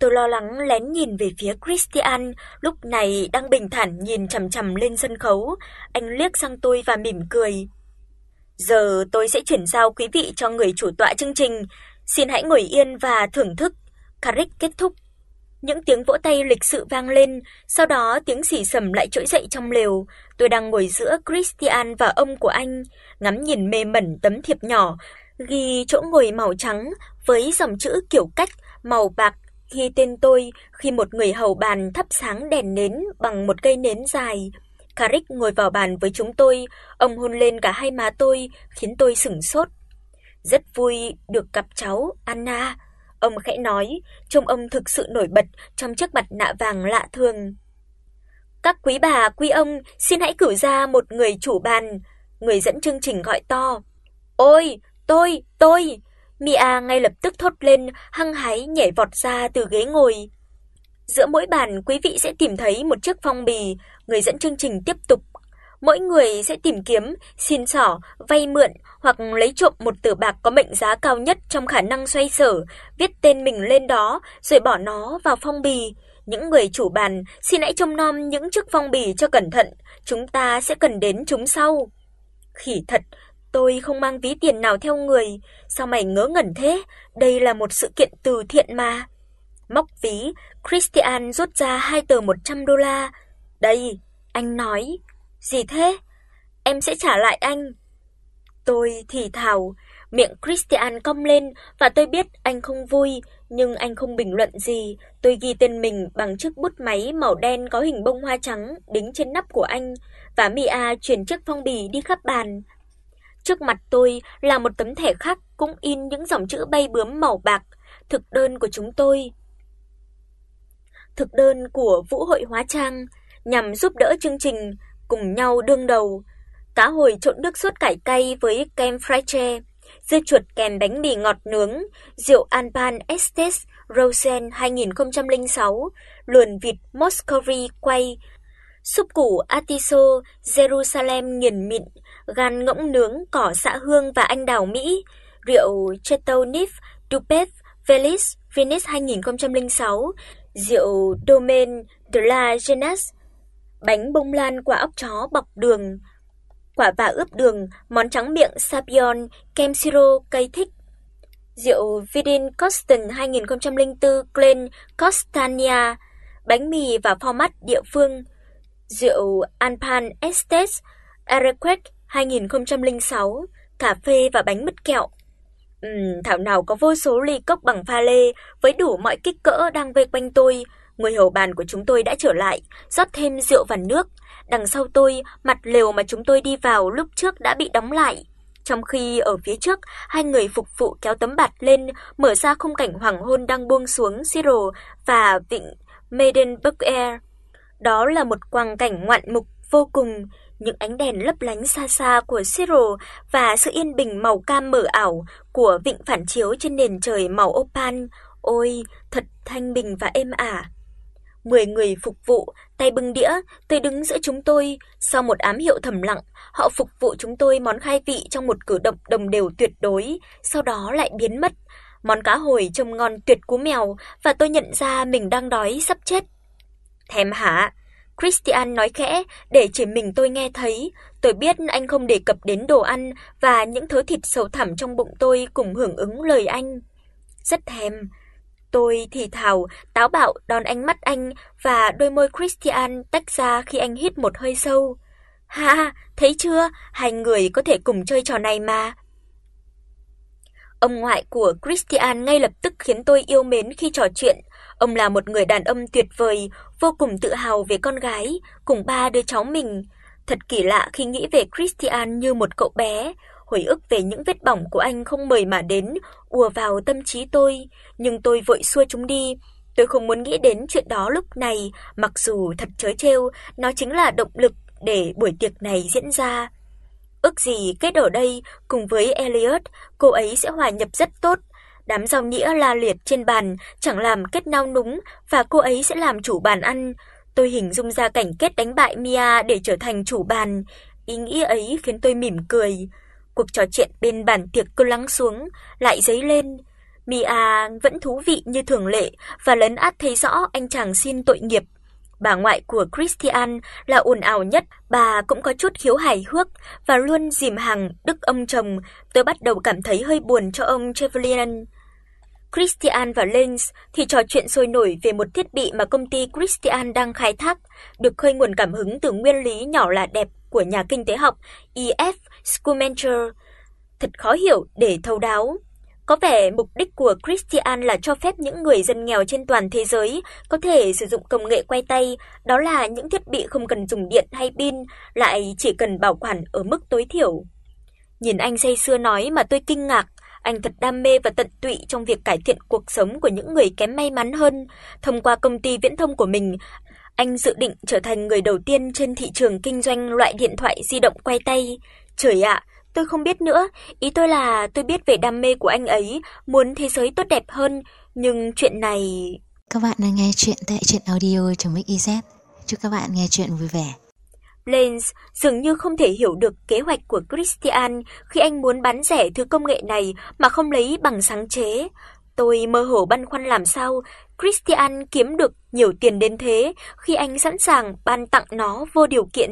Tôi lo lắng lén nhìn về phía Christian, lúc này đang bình thản nhìn chằm chằm lên sân khấu. Anh liếc sang tôi và mỉm cười. Giờ tôi sẽ chuyển giao quý vị cho người chủ tọa chương trình, xin hãy ngồi yên và thưởng thức. Carrick kết thúc. Những tiếng vỗ tay lịch sự vang lên, sau đó tiếng xì xầm lại trỗi dậy trong lều. Tôi đang ngồi giữa Christian và ông của anh, ngắm nhìn mê mẩn tấm thiệp nhỏ ghi chỗ ngồi màu trắng với dòng chữ kiểu cách màu bạc ghi tên tôi khi một người hầu bàn thắp sáng đèn nến bằng một cây nến dài. Carrick ngồi vào bàn với chúng tôi, ông hôn lên cả hai má tôi, khiến tôi sững sốt. Rất vui được gặp cháu, Anna. Ông khẽ nói, trông ông thực sự nổi bật trong chiếc mặt nạ vàng lạ thường. Các quý bà, quý ông, xin hãy cử ra một người chủ bàn, người dẫn chương trình gọi to. Ôi, tôi, tôi. Mia ngay lập tức thốt lên, hăng hái nhảy vọt ra từ ghế ngồi. Giữa mỗi bàn quý vị sẽ tìm thấy một chiếc phong bì, người dẫn chương trình tiếp tục. Mỗi người sẽ tìm kiếm, xin xỏ, vay mượn hoặc lấy trộm một tờ bạc có mệnh giá cao nhất trong khả năng xoay sở, viết tên mình lên đó rồi bỏ nó vào phong bì. Những người chủ bàn xin hãy trông nom những chiếc phong bì cho cẩn thận, chúng ta sẽ cần đến chúng sau. Khỉ thật, tôi không mang ví tiền nào theo người, sao mày ngớ ngẩn thế? Đây là một sự kiện từ thiện mà. Móc ví, Christian rút ra hai tờ 100 đô la. "Đây," anh nói. "Gì thế?" "Em sẽ trả lại anh." Tôi thì thào, miệng Christian cong lên và tôi biết anh không vui, nhưng anh không bình luận gì. Tôi ghi tên mình bằng chiếc bút máy màu đen có hình bông hoa trắng đính trên nắp của anh và Mia chuyển chiếc phong bì đi khắp bàn. Trước mặt tôi là một tấm thẻ khác cũng in những dòng chữ bay bướm màu bạc, thực đơn của chúng tôi. Thực đơn của Vũ hội hóa trang nhằm giúp đỡ chương trình cùng nhau đương đầu cá hồi trộn nước sốt cải cay với kem fraîche, dưa chuột kèm bánh mì ngọt nướng, rượu Alban Estes Rosen 2006, luồn vịt Muscovy quay, súp củ atiso Jerusalem nghiền mịn, gan ngỗng nướng cỏ xạ hương và anh đào Mỹ, rượu Chetonif, Dupet Velis Venice 2006, rượu Domaine de la Jeunesse, bánh bông lan quả ốc chó bọc đường, quả vả ướp đường, món trắng miệng Sapion, kem siro cây thích. Rượu Vidin Coston 2004 Glen Costania, bánh mì và format địa phương. Rượu Alpan Estes Arequet 2006, cà phê và bánh mứt kẹo. Ừm, thảo nào có vô số ly cốc bằng pha lê với đủ mọi kích cỡ đang vây quanh tôi. Người hầu bàn của chúng tôi đã trở lại, rót thêm rượu và nước. Đằng sau tôi, mặt lều mà chúng tôi đi vào lúc trước đã bị đóng lại. Trong khi ở phía trước, hai người phục vụ kéo tấm bạt lên, mở ra khung cảnh hoàng hôn đang buông xuống Siro và vịnh Maidenburg Air. Đó là một quang cảnh ngoạn mục vô cùng, những ánh đèn lấp lánh xa xa của Siro và sự yên bình màu cam mờ ảo của vịnh phản chiếu trên nền trời màu opal. Ôi, thật thanh bình và êm ả. 10 người phục vụ, tay bưng đĩa, tôi đứng giữa chúng tôi, sau một ám hiệu thầm lặng, họ phục vụ chúng tôi món khai vị trong một cử động đồng đều tuyệt đối, sau đó lại biến mất. Món cá hồi trông ngon tuyệt cú mèo và tôi nhận ra mình đang đói sắp chết. Thèm hả? Christian nói khẽ để chỉ mình tôi nghe thấy, tôi biết anh không đề cập đến đồ ăn và những thứ thịt sâu thẳm trong bụng tôi cùng hưởng ứng lời anh. Rất thèm, Tôi thì thào, táo bạo đón ánh mắt anh và đôi môi Christian tách ra khi anh hít một hơi sâu. "Ha, thấy chưa, hai người có thể cùng chơi trò này mà." Ông ngoại của Christian ngay lập tức khiến tôi yêu mến khi trò chuyện. Ông là một người đàn ông tuyệt vời, vô cùng tự hào về con gái cùng ba đứa cháu mình. Thật kỳ lạ khi nghĩ về Christian như một cậu bé, hồi ức về những vết bỏng của anh không mời mà đến ùa vào tâm trí tôi, nhưng tôi vội xua chúng đi. Tôi không muốn nghĩ đến chuyện đó lúc này, mặc dù thật chớ trêu, nó chính là động lực để buổi tiệc này diễn ra. Ước gì kết ở đây cùng với Elliot, cô ấy sẽ hòa nhập rất tốt. Đám rau nhĩa la liệt trên bàn chẳng làm kết nao núng và cô ấy sẽ làm chủ bàn ăn. Tôi hình dung ra cảnh kết đánh bại Mia để trở thành chủ bàn. Ý nghĩ ấy khiến tôi mỉm cười. Cuộc trò chuyện bên bàn tiệc cứ lắng xuống, lại dấy lên. Mia vẫn thú vị như thường lệ và lấn át thấy rõ anh chàng xin tội nghiệp. Bà ngoại của Christian là ồn ào nhất, bà cũng có chút khiếu hài hước và luôn dìm hàng đức ông chồng. Tôi bắt đầu cảm thấy hơi buồn cho ông Chevalier. Christian và Lenz thì trò chuyện sôi nổi về một thiết bị mà công ty Christian đang khai thác, được khơi nguồn cảm hứng từ nguyên lý nhỏ là đẹp của nhà kinh tế học E.F. Schumacher. Thật khó hiểu để thấu đáo. Có vẻ mục đích của Christian là cho phép những người dân nghèo trên toàn thế giới có thể sử dụng công nghệ quay tay, đó là những thiết bị không cần dùng điện hay pin, lại chỉ cần bảo quản ở mức tối thiểu. Nhìn anh say sưa nói mà tôi kinh ngạc, anh thật đam mê và tận tụy trong việc cải thiện cuộc sống của những người kém may mắn hơn. Thông qua công ty viễn thông của mình, anh dự định trở thành người đầu tiên trên thị trường kinh doanh loại điện thoại di động quay tay. Trời ạ, tôi không biết nữa, ý tôi là tôi biết về đam mê của anh ấy, muốn thế giới tốt đẹp hơn, nhưng chuyện này Các bạn đang nghe chuyện tại truyện audio.mix.iz. Chúc các bạn nghe chuyện vui vẻ. Lens dường như không thể hiểu được kế hoạch của Christian khi anh muốn bán rẻ thứ công nghệ này mà không lấy bằng sáng chế. Tôi mơ hồ băn khoăn làm sao Christian kiếm được nhiều tiền đến thế khi anh sẵn sàng ban tặng nó vô điều kiện.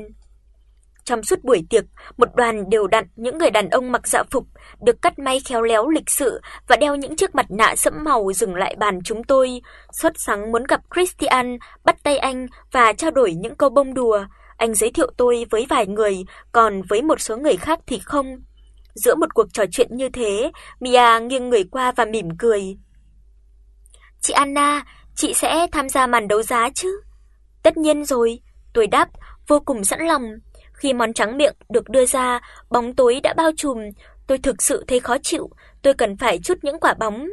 Trong suốt buổi tiệc, một đoàn đều đặn những người đàn ông mặc dạ phục, được cắt may khéo léo lịch sự và đeo những chiếc mặt nạ sẫm màu dừng lại bàn chúng tôi, sốt sắng muốn gặp Christian, bắt tay anh và trao đổi những câu bông đùa. Anh giới thiệu tôi với vài người, còn với một số người khác thì không. Giữa một cuộc trò chuyện như thế, Mia nghiêng người qua và mỉm cười. "Chị Anna, chị sẽ tham gia màn đấu giá chứ?" "Tất nhiên rồi." Tôi đáp, vô cùng sẵn lòng. Khi món trắng miệng được đưa ra, bóng tối đã bao trùm, tôi thực sự thấy khó chịu, tôi cần phải chút những quả bóng.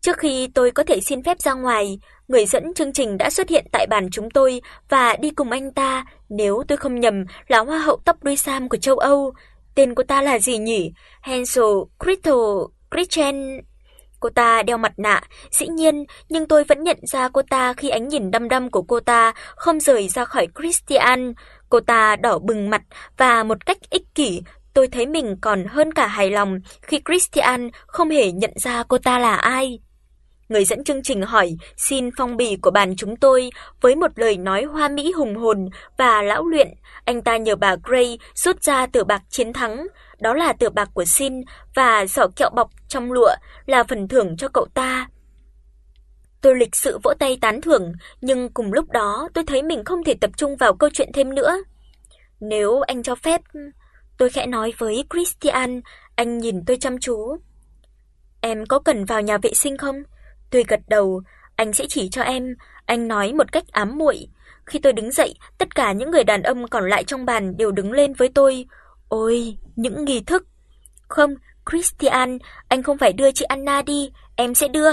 Trước khi tôi có thể xin phép ra ngoài, người dẫn chương trình đã xuất hiện tại bàn chúng tôi và đi cùng anh ta, nếu tôi không nhầm là hoa hậu tóc đuôi sam của châu Âu. Tên cô ta là gì nhỉ? Hansel Gretel Christian. Cô ta đeo mặt nạ, dĩ nhiên, nhưng tôi vẫn nhận ra cô ta khi ánh nhìn đăm đăm của cô ta không rời ra khỏi Christian. Cô ta đỏ bừng mặt và một cách ích kỷ, tôi thấy mình còn hơn cả hài lòng khi Christian không hề nhận ra cô ta là ai. Người dẫn chương trình hỏi xin phong bì của bàn chúng tôi với một lời nói hoa mỹ hùng hồn và lão luyện, anh ta nhờ bà Gray rút ra tờ bạc chiến thắng, đó là tờ bạc của Sin và giỏ kẹo bọc trong lụa là phần thưởng cho cậu ta. Tôi lịch sự vỗ tay tán thưởng, nhưng cùng lúc đó tôi thấy mình không thể tập trung vào câu chuyện thêm nữa. Nếu anh cho phép, tôi khẽ nói với Christian, anh nhìn tôi chăm chú. Em có cần vào nhà vệ sinh không? Tôi gật đầu, anh sẽ chỉ cho em, anh nói một cách ám muội. Khi tôi đứng dậy, tất cả những người đàn ông còn lại trong bàn đều đứng lên với tôi. Ôi, những nghi thức. Không, Christian, anh không phải đưa chị Anna đi, em sẽ đưa.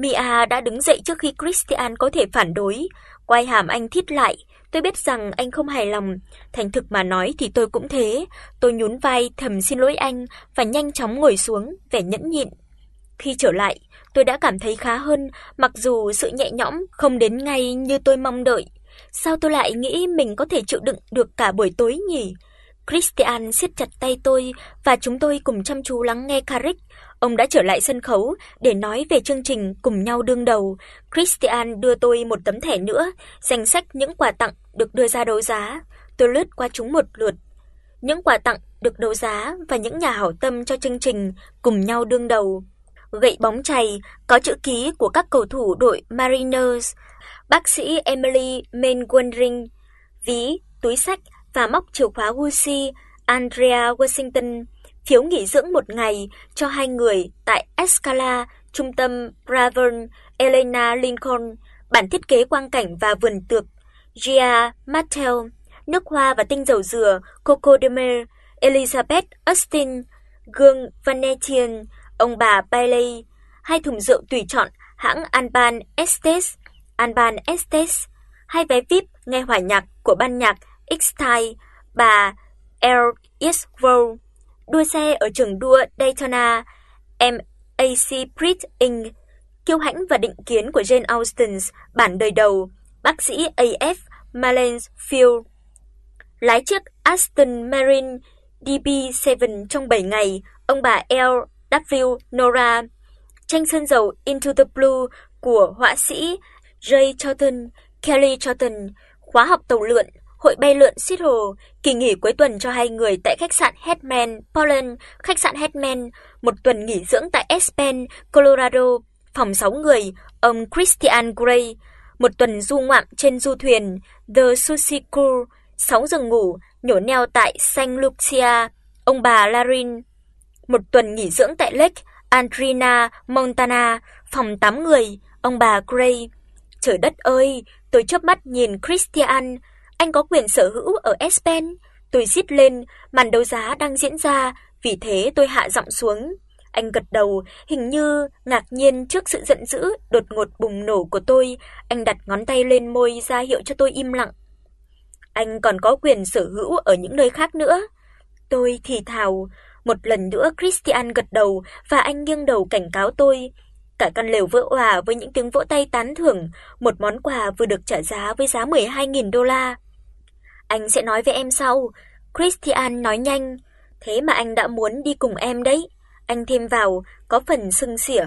Mia đã đứng dậy trước khi Christian có thể phản đối, quay hàm anh thít lại, tôi biết rằng anh không hài lòng, thành thực mà nói thì tôi cũng thế. Tôi nhún vai thầm xin lỗi anh và nhanh chóng ngồi xuống, vẻ nhẫn nhịn. Khi trở lại, tôi đã cảm thấy khá hơn, mặc dù sự nhẹ nhõm không đến ngay như tôi mong đợi. Sao tôi lại nghĩ mình có thể chịu đựng được cả buổi tối nhỉ? Christian siết chặt tay tôi và chúng tôi cùng chăm chú lắng nghe Carrick. Ông đã trở lại sân khấu để nói về chương trình cùng nhau đương đầu. Christian đưa tôi một tấm thẻ nữa, danh sách những quà tặng được đưa ra đấu giá. Tôi lướt qua chúng một lượt. Những quà tặng được đấu giá và những nhà hảo tâm cho chương trình cùng nhau đương đầu. Gậy bóng chày có chữ ký của các cầu thủ đội Mariners, bác sĩ Emily Mainwaring, ví, túi sách và móc chìa khóa Gucci Andrea Washington phiếu nghỉ dưỡng một ngày cho hai người tại Escala, trung tâm Bravern, Elena Lincoln, bản thiết kế quang cảnh và vườn tược Gia Mattel, nước hoa và tinh dầu dừa Coco de Mer, Elizabeth Austin, gương Venetian, ông bà Bailey, hai thùng rượu tùy chọn hãng Alban Estes, Alban Estes, hai vé VIP nghe hòa nhạc của ban nhạc X-Type, bà L. Eastwood, đua xe ở trường đua Daytona, MAC Prit Inc., kiêu hãnh và định kiến của Jane Austen, bản đời đầu, bác sĩ AF Malensfield Lái chiếc Aston Martin DB7 trong 7 ngày, ông bà L. W. Nora tranh sơn dầu Into the Blue của họa sĩ Ray Charlton, Kelly Charlton, khóa học tàu lượn, hội bay lượn Seattle, kỳ nghỉ cuối tuần cho hai người tại khách sạn Hetman, Portland, khách sạn Hetman, một tuần nghỉ dưỡng tại Aspen, Colorado, phòng 6 người, ông Christian Grey, một tuần du ngoạn trên du thuyền The Sushi Cruise, 6 giường ngủ, nhổ neo tại Saint Lucia, ông bà Larin, một tuần nghỉ dưỡng tại Lake Andrina, Montana, phòng 8 người, ông bà Gray. Trời đất ơi, tôi chớp mắt nhìn Christian, anh có quyền sở hữu ở Espen, Tôi rít lên, màn đấu giá đang diễn ra, vì thế tôi hạ giọng xuống. Anh gật đầu, hình như ngạc nhiên trước sự giận dữ đột ngột bùng nổ của tôi, anh đặt ngón tay lên môi ra hiệu cho tôi im lặng. Anh còn có quyền sở hữu ở những nơi khác nữa. Tôi thì thào, một lần nữa Christian gật đầu và anh nghiêng đầu cảnh cáo tôi. Cả căn lều vỡ òa với những tiếng vỗ tay tán thưởng, một món quà vừa được trả giá với giá 12.000 đô la. Anh sẽ nói với em sau, Christian nói nhanh, thế mà anh đã muốn đi cùng em đấy. Anh thêm vào, có phần sưng xỉa.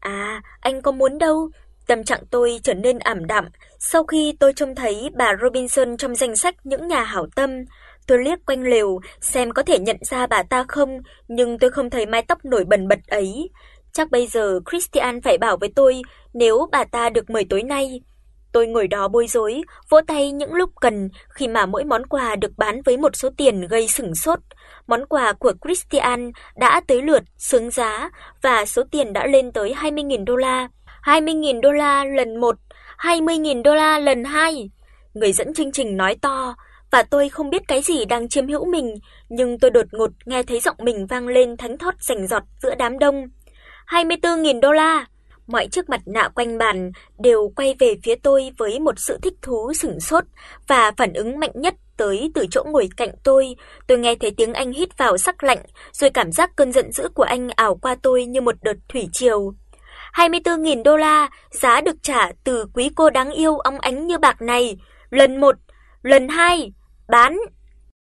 À, anh có muốn đâu. Tâm trạng tôi trở nên ảm đạm sau khi tôi trông thấy bà Robinson trong danh sách những nhà hảo tâm. Tôi liếc quanh lều xem có thể nhận ra bà ta không, nhưng tôi không thấy mái tóc nổi bần bật ấy. Chắc bây giờ Christian phải bảo với tôi nếu bà ta được mời tối nay. Tôi ngồi đó bối rối, vỗ tay những lúc cần khi mà mỗi món quà được bán với một số tiền gây sửng sốt. Món quà của Christian đã tới lượt xứng giá và số tiền đã lên tới 20.000 đô la. 20.000 đô la lần 1, 20.000 đô la lần 2. Người dẫn chương trình nói to và tôi không biết cái gì đang chiếm hữu mình, nhưng tôi đột ngột nghe thấy giọng mình vang lên thánh thót rành rọt giữa đám đông. 24.000 đô la. Mọi chiếc mặt nạ quanh bàn đều quay về phía tôi với một sự thích thú sửng sốt và phản ứng mạnh nhất tới từ chỗ ngồi cạnh tôi. Tôi nghe thấy tiếng anh hít vào sắc lạnh, rồi cảm giác cơn giận dữ của anh ảo qua tôi như một đợt thủy triều. 24.000 đô la, giá được trả từ quý cô đáng yêu óng ánh như bạc này, lần 1, lần 2, bán